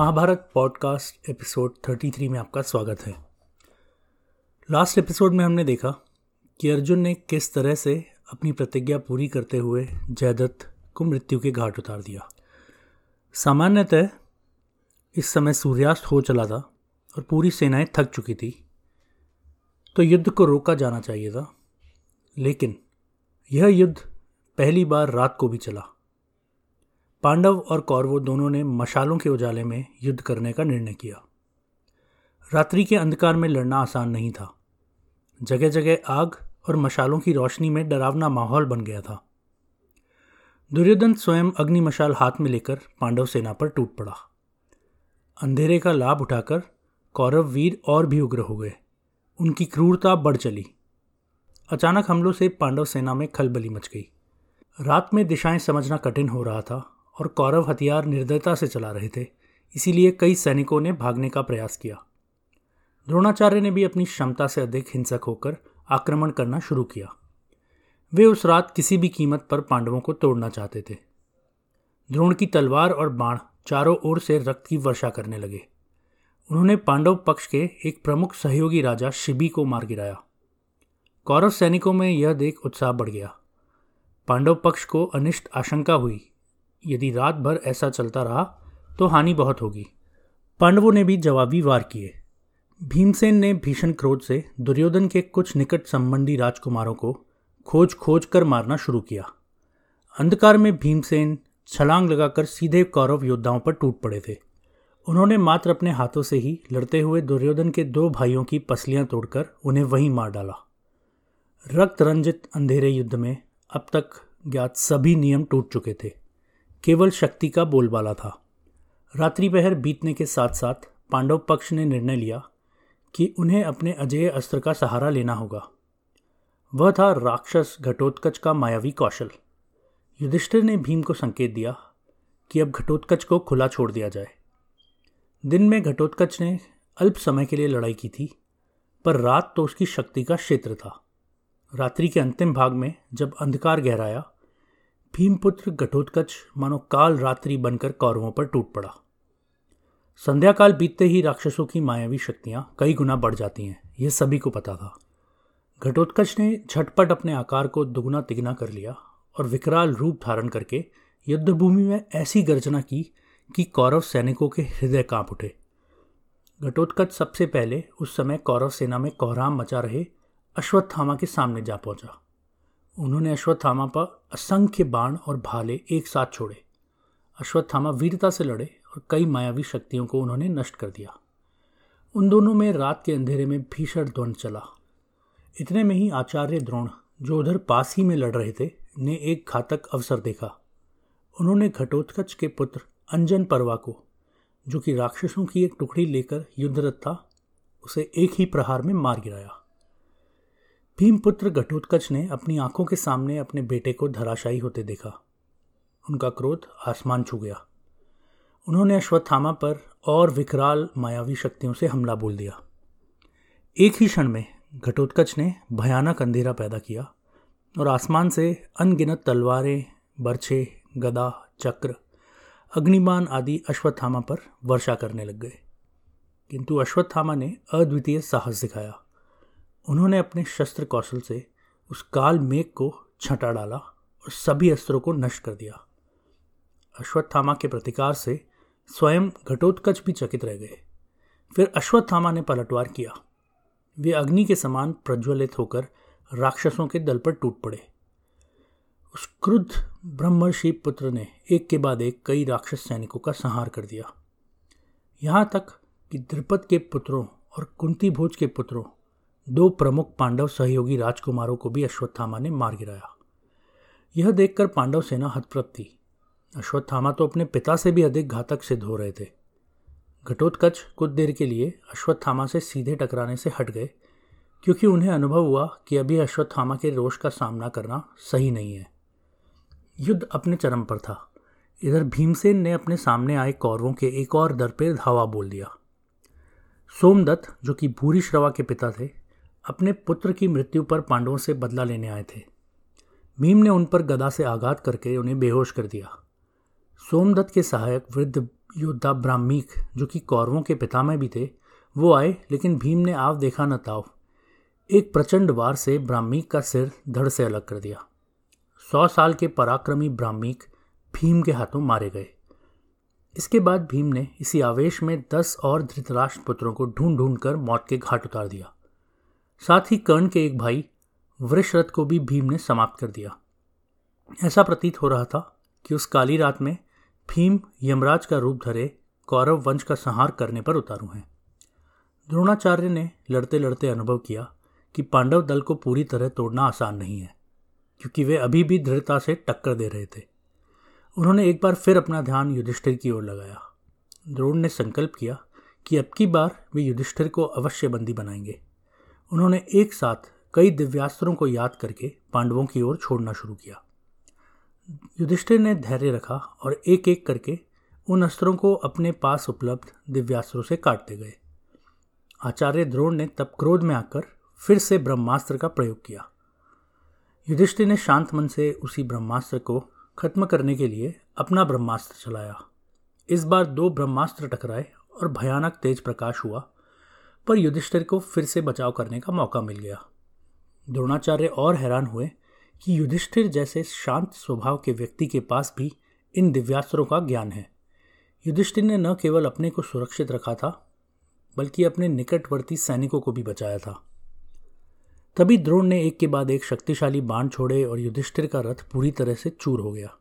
Mahabharat podcast episode 33 में आपका स्वागत है। लास्ट एपिसोड में हमने देखा कि अर्जुन ने किस तरह से अपनी प्रतिज्ञा पूरी करते हुए जयदत्त को मृत्यु के घाट उतार दिया। सामान्यतः इस समय सूर्यास्त हो चला था और पूरी सेनाएँ थक चुकी थी तो युद्ध को रोका जाना चाहिए था। लेकिन यह युद्ध पहली बार रात को भी चला। पांडव और कौरवों दोनों ने मशालों के उजाले में युद्ध करने का निर्णय किया। रात्रि के अंधकार में लड़ना आसान नहीं था। जगह जगह आग और मशालों की रोशनी में डरावना माहौल बन गया था। दुर्योधन स्वयं अग्नि मशाल हाथ में लेकर पांडव सेना पर टूट पड़ा। अंधेरे का लाभ उठाकर कौरव वीर और भी उग्र हो गए। उनकी क्रूरता बढ़ चली। अचानक हमलों से पांडव सेना में खलबली मच गई। रात में दिशाएँ समझना कठिन हो रहा था और कौरव हथियार निर्दयता से चला रहे थे, इसीलिए कई सैनिकों ने भागने का प्रयास किया। द्रोणाचार्य ने भी अपनी क्षमता से अधिक हिंसक होकर आक्रमण करना शुरू किया। वे उस रात किसी भी कीमत पर पांडवों को तोड़ना चाहते थे। द्रोण की तलवार और बाण चारों ओर से रक्त की वर्षा करने लगे। उन्होंने पांडव पक्ष के एक प्रमुख सहयोगी राजा शिबी को मार गिराया। कौरव सैनिकों में यह देख उत्साह बढ़ गया। पांडव पक्ष को अनिष्ट आशंका हुई यदि रात भर ऐसा चलता रहा तो हानि बहुत होगी। पांडवों ने भी जवाबी वार किए। भीमसेन ने भीषण क्रोध से दुर्योधन के कुछ निकट संबंधी राजकुमारों को खोज खोज कर मारना शुरू किया। अंधकार में भीमसेन छलांग लगाकर सीधे कौरव योद्धाओं पर टूट पड़े थे। उन्होंने मात्र अपने हाथों से ही लड़ते हुए दुर्योधन के दो भाइयों की पसलियाँ तोड़कर उन्हें वहीं मार डाला। रक्त रंजित अंधेरे युद्ध में अब तक ज्ञात सभी नियम टूट चुके थे। केवल शक्ति का बोलबाला था। रात्रि पहर बीतने के साथ साथ पांडव पक्ष ने निर्णय लिया कि उन्हें अपने अजय अस्त्र का सहारा लेना होगा। वह था राक्षस घटोत्कच का मायावी कौशल। युधिष्ठिर ने भीम को संकेत दिया कि अब घटोत्कच को खुला छोड़ दिया जाए। दिन में घटोत्कच ने अल्प समय के लिए लड़ाई की थी, पर रात तो उसकी शक्ति का क्षेत्र था। रात्रि के अंतिम भाग में जब अंधकार गहराया भीमपुत्र घटोत्कच मानो काल रात्रि बनकर कौरवों पर टूट पड़ा। संध्या काल बीतते ही राक्षसों की मायावी शक्तियाँ कई गुना बढ़ जाती हैं, यह सभी को पता था। घटोत्कच ने झटपट अपने आकार को दुगुना तिगुना कर लिया और विकराल रूप धारण करके युद्धभूमि में ऐसी गर्जना की कि कौरव सैनिकों के हृदय काँप उठे। घटोत्कच सबसे पहले उस समय कौरव सेना में कोहराम मचा रहे अश्वत्थामा के सामने जा पहुँचा। उन्होंने अश्वत्थामा पर असंख्य बाण और भाले एक साथ छोड़े। अश्वत्थामा वीरता से लड़े और कई मायावी शक्तियों को उन्होंने नष्ट कर दिया। उन दोनों में रात के अंधेरे में भीषण द्वंद चला। इतने में ही आचार्य द्रोण, जो उधर पास ही में लड़ रहे थे, ने एक घातक अवसर देखा। उन्होंने घटोत्कच के पुत्र अंजन परवा को, जो कि राक्षसों की एक टुकड़ी लेकर युद्धरत था, उसे एक ही प्रहार में मार गिराया। भीमपुत्र घटोत्कच ने अपनी आँखों के सामने अपने बेटे को धराशायी होते देखा। उनका क्रोध आसमान छू गया। उन्होंने अश्वत्थामा पर और विकराल मायावी शक्तियों से हमला बोल दिया। एक ही क्षण में घटोत्कच ने भयानक अंधेरा पैदा किया और आसमान से अनगिनत तलवारें, बर्छे, गदा, चक्र अग्निबान आदि अश्वत्थामा पर वर्षा करने लग गए। किंतु अश्वत्थामा ने अद्वितीय साहस दिखाया। उन्होंने अपने शस्त्र कौशल से उस काल मेघ को छटा डाला और सभी अस्त्रों को नष्ट कर दिया। अश्वत्थामा के प्रतिकार से स्वयं घटोत्कच भी चकित रह गए। फिर अश्वत्थामा ने पलटवार किया। वे अग्नि के समान प्रज्वलित होकर राक्षसों के दल पर टूट पड़े। उस क्रुद्ध ब्रह्मर्षि पुत्र ने एक के बाद एक कई राक्षस सैनिकों का संहार कर दिया। यहाँ तक कि द्रुपद के पुत्रों और कुंती भोज के पुत्रों दो प्रमुख पांडव सहयोगी राजकुमारों को भी अश्वत्थामा ने मार गिराया। यह देखकर पांडव सेना हतप्रभ थी। अश्वत्थामा तो अपने पिता से भी अधिक घातक सिद्ध हो रहे थे। घटोत्कच कुछ देर के लिए अश्वत्थामा से सीधे टकराने से हट गए, क्योंकि उन्हें अनुभव हुआ कि अभी अश्वत्थामा के रोष का सामना करना सही नहीं है। युद्ध अपने चरम पर था। इधर भीमसेन ने अपने सामने आए कौरवों के एक और दर पर धावा बोल दिया। सोमदत्त, जो कि भूरी श्रवा के पिता थे अपने पुत्र की मृत्यु पर पांडवों से बदला लेने आए थे। भीम ने उन पर गदा से आघात करके उन्हें बेहोश कर दिया। सोमदत्त के सहायक वृद्ध योद्धा ब्राह्मीक, जो कि कौरवों के पितामह भी थे, वो आए, लेकिन भीम ने आव देखा न ताव। एक प्रचंड वार से ब्राह्मीक का सिर धड़ से अलग कर दिया। सौ साल के पराक्रमी ब्राह्मीक भीम के हाथों मारे गए। इसके बाद भीम ने इसी आवेश में दस और धृतराष्ट्र पुत्रों को ढूंढ ढूंढ कर मौत के घाट उतार दिया। साथ ही कर्ण के एक भाई वृषरथ को भी भीम ने समाप्त कर दिया। ऐसा प्रतीत हो रहा था कि उस काली रात में भीम यमराज का रूप धरे कौरव वंश का संहार करने पर उतारू हैं। द्रोणाचार्य ने लड़ते लड़ते अनुभव किया कि पांडव दल को पूरी तरह तोड़ना आसान नहीं है, क्योंकि वे अभी भी दृढ़ता से टक्कर दे रहे थे। उन्होंने एक बार फिर अपना ध्यान युधिष्ठिर की ओर लगाया। द्रोण ने संकल्प किया कि अब की बार वे युधिष्ठिर को अवश्य बंदी बनाएँगे। उन्होंने एक साथ कई दिव्यास्त्रों को याद करके पांडवों की ओर छोड़ना शुरू किया। युधिष्ठिर ने धैर्य रखा और एक एक करके उन अस्त्रों को अपने पास उपलब्ध दिव्यास्त्रों से काटते गए। आचार्य द्रोण ने तब क्रोध में आकर फिर से ब्रह्मास्त्र का प्रयोग किया। युधिष्ठिर ने शांत मन से उसी ब्रह्मास्त्र को खत्म करने के लिए अपना ब्रह्मास्त्र चलाया। इस बार दो ब्रह्मास्त्र टकराए और भयानक तेज प्रकाश हुआ। पर युधिष्ठिर को फिर से बचाव करने का मौका मिल गया। द्रोणाचार्य और हैरान हुए कि युधिष्ठिर जैसे शांत स्वभाव के व्यक्ति के पास भी इन दिव्यास्त्रों का ज्ञान है। युधिष्ठिर ने न केवल अपने को सुरक्षित रखा था, बल्कि अपने निकटवर्ती सैनिकों को भी बचाया था। तभी द्रोण ने एक के बाद एक शक्तिशाली बाण छोड़े और युधिष्ठिर का रथ पूरी तरह से चूर हो गया।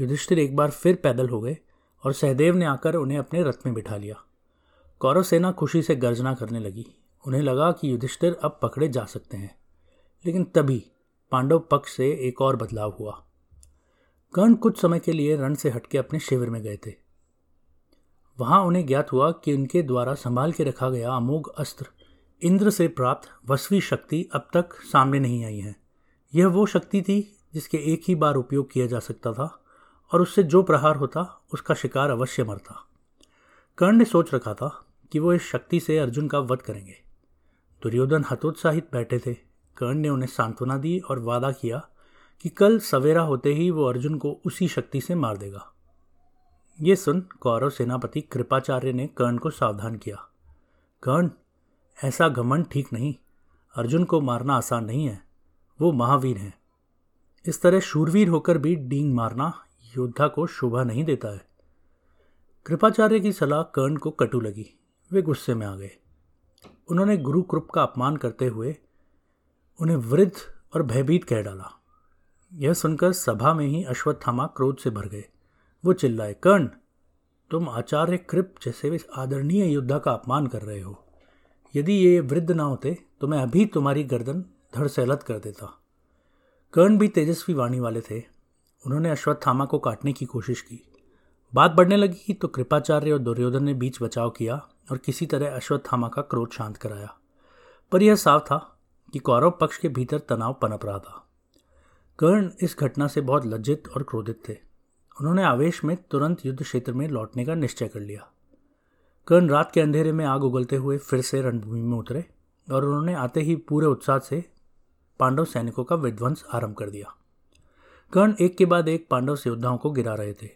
युधिष्ठिर एक बार फिर पैदल हो गए और सहदेव ने आकर उन्हें अपने रथ में बिठा लिया। कौरव सेना खुशी से गर्जना करने लगी। उन्हें लगा कि युधिष्ठिर अब पकड़े जा सकते हैं। लेकिन तभी पांडव पक्ष से एक और बदलाव हुआ। कर्ण कुछ समय के लिए रण से हटके अपने शिविर में गए थे। वहाँ उन्हें ज्ञात हुआ कि उनके द्वारा संभाल के रखा गया अमोघ अस्त्र इंद्र से प्राप्त वस्वी शक्ति अब तक सामने नहीं आई है। यह वो शक्ति थी जिसके एक ही बार उपयोग किया जा सकता था और उससे जो प्रहार होता, उसका शिकार अवश्य मरता। कर्ण ने सोच रखा था कि वो इस शक्ति से अर्जुन का वध करेंगे। दुर्योधन हतोत्साहित बैठे थे। कर्ण ने उन्हें सांत्वना दी और वादा किया कि कल सवेरा होते ही वो अर्जुन को उसी शक्ति से मार देगा। ये सुन कौरव सेनापति कृपाचार्य ने कर्ण को सावधान किया। कर्ण, ऐसा घमंड ठीक नहीं। अर्जुन को मारना आसान नहीं है। वो महावीर हैं। इस तरह शूरवीर होकर भी डींग मारना योद्धा को शोभा नहीं देता है। कृपाचार्य की सलाह कर्ण को कटु लगी। वे गुस्से में आ गए। उन्होंने गुरु कृप का अपमान करते हुए उन्हें वृद्ध और भयभीत कह डाला। यह सुनकर सभा में ही अश्वत्थामा क्रोध से भर गए। वो चिल्लाए, कर्ण, तुम आचार्य कृप जैसे आदरणीय योद्धा का अपमान कर रहे हो। यदि ये वृद्ध ना होते तो मैं अभी तुम्हारी गर्दन धड़ सहलत कर देता कर्ण भी तेजस्वी वाणी वाले थे। उन्होंने अश्वत्थामा को काटने की कोशिश की। बात बढ़ने लगी तो कृपाचार्य और दुर्योधन ने बीच बचाव किया। और किसी तरह अश्वत्थामा का क्रोध शांत कराया। पर यह साफ़ था कि कौरव पक्ष के भीतर तनाव पनप रहा था। कर्ण इस घटना से बहुत लज्जित और क्रोधित थे। उन्होंने आवेश में तुरंत युद्ध क्षेत्र में लौटने का निश्चय कर लिया। कर्ण रात के अंधेरे में आग उगलते हुए फिर से रणभूमि में उतरे और उन्होंने आते ही पूरे उत्साह से पांडव सैनिकों का विध्वंस आरंभ कर दिया। कर्ण एक के बाद एक पांडव योद्धाओं को गिरा रहे थे।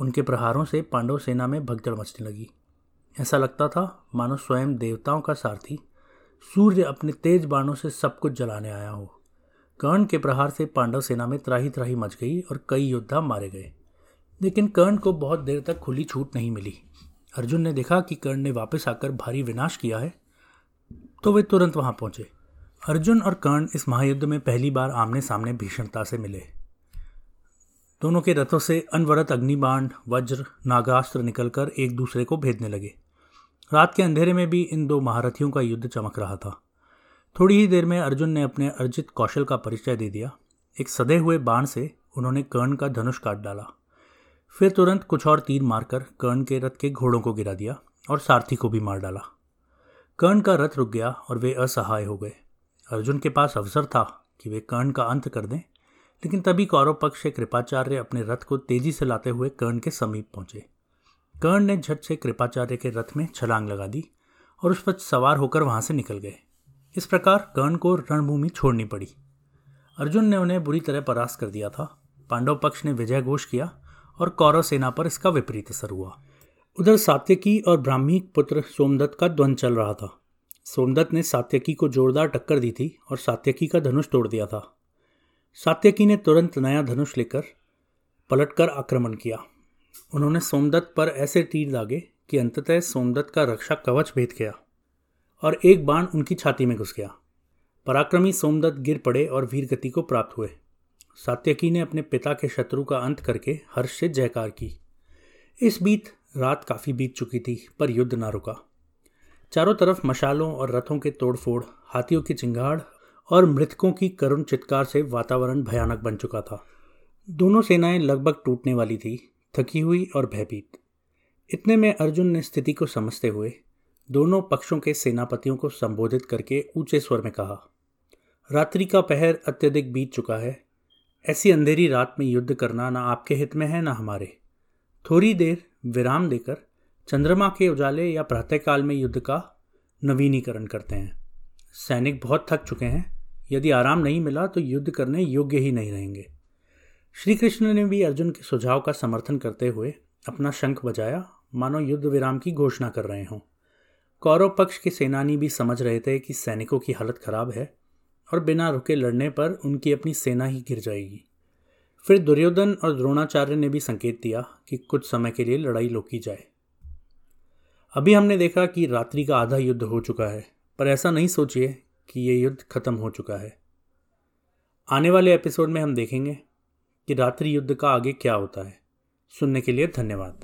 उनके प्रहारों से पांडव सेना में भगदड़ मचने लगी। ऐसा लगता था मानो स्वयं देवताओं का सारथी सूर्य अपने तेज बाणों से सब कुछ जलाने आया हो। कर्ण के प्रहार से पांडव सेना में त्राही त्राही मच गई और कई योद्धा मारे गए। लेकिन कर्ण को बहुत देर तक खुली छूट नहीं मिली। अर्जुन ने देखा कि कर्ण ने वापस आकर भारी विनाश किया है तो वे तुरंत वहाँ पहुँचे। अर्जुन और कर्ण इस महायुद्ध में पहली बार आमने सामने भीषणता से मिले। दोनों के रथों से अनवरत अग्निबाण, वज्र, नागास्त्र निकलकर एक दूसरे को भेदने लगे। रात के अंधेरे में भी इन दो महारथियों का युद्ध चमक रहा था। थोड़ी ही देर में अर्जुन ने अपने अर्जित कौशल का परिचय दे दिया। एक सदे हुए बाण से उन्होंने कर्ण का धनुष काट डाला। फिर तुरंत कुछ और तीर मारकर कर्ण के रथ के घोड़ों को गिरा दिया और सारथी को भी मार डाला। कर्ण का रथ रुक गया और वे असहाय हो गए। अर्जुन के पास अवसर था कि वे कर्ण का अंत कर दें लेकिन तभी कौरव पक्ष से कृपाचार्य अपने रथ को तेज़ी से लाते हुए कर्ण के समीप पहुँचे। कर्ण ने झट से कृपाचार्य के रथ में छलांग लगा दी और उस पर सवार होकर वहाँ से निकल गए। इस प्रकार कर्ण को रणभूमि छोड़नी पड़ी। अर्जुन ने उन्हें बुरी तरह परास्त कर दिया था। पांडव पक्ष ने विजय घोष किया और कौरव सेना पर इसका विपरीत असर हुआ। उधर सात्यकी और ब्राह्मी पुत्र सोमदत्त का द्वंद चल रहा था। सोमदत्त ने सात्यकी को जोरदार टक्कर दी थी और सात्यकी का धनुष तोड़ दिया था। सात्यकी ने तुरंत नया धनुष लेकर पलटकर आक्रमण किया। उन्होंने सोमदत्त पर ऐसे तीर दागे कि अंततः सोमदत्त का रक्षा कवच भेद गया और एक बाण उनकी छाती में घुस गया। पराक्रमी सोमदत्त गिर पड़े और वीर गति को प्राप्त हुए। सात्यकी ने अपने पिता के शत्रु का अंत करके हर्ष से जयकार की। इस बीत रात काफ़ी बीत चुकी थी, पर युद्ध ना रुका। चारों तरफ़ मशालों और रथों के तोड़फोड़, हाथियों की चिंगाड़ और मृतकों की करुण चित्कार से वातावरण भयानक बन चुका था। दोनों सेनाएँ लगभग टूटने वाली थी, थकी हुई और भयभीत। इतने में अर्जुन ने स्थिति को समझते हुए दोनों पक्षों के सेनापतियों को संबोधित करके ऊँचे स्वर में कहा, रात्रि का पहर अत्यधिक बीत चुका है। ऐसी अंधेरी रात में युद्ध करना ना आपके हित में है, ना हमारे। थोड़ी देर विराम देकर चंद्रमा के उजाले या प्रातःकाल में युद्ध का नवीनीकरण करते हैं। सैनिक बहुत थक चुके हैं यदि आराम नहीं मिला तो युद्ध करने योग्य ही नहीं रहेंगे। श्री कृष्ण ने भी अर्जुन के सुझाव का समर्थन करते हुए अपना शंख बजाया। मानो युद्ध विराम की घोषणा कर रहे हों। कौरव पक्ष के सेनानी भी समझ रहे थे कि सैनिकों की हालत खराब है और बिना रुके लड़ने पर उनकी अपनी सेना ही गिर जाएगी। फिर दुर्योधन और द्रोणाचार्य ने भी संकेत दिया कि कुछ समय के लिए लड़ाई रोकी जाए। अभी हमने देखा कि रात्रि का आधा युद्ध हो चुका है, पर ऐसा नहीं सोचिए कि ये युद्ध खत्म हो चुका है। आने वाले एपिसोड में हम देखेंगे कि रात्रि युद्ध का आगे क्या होता है। सुनने के लिए धन्यवाद।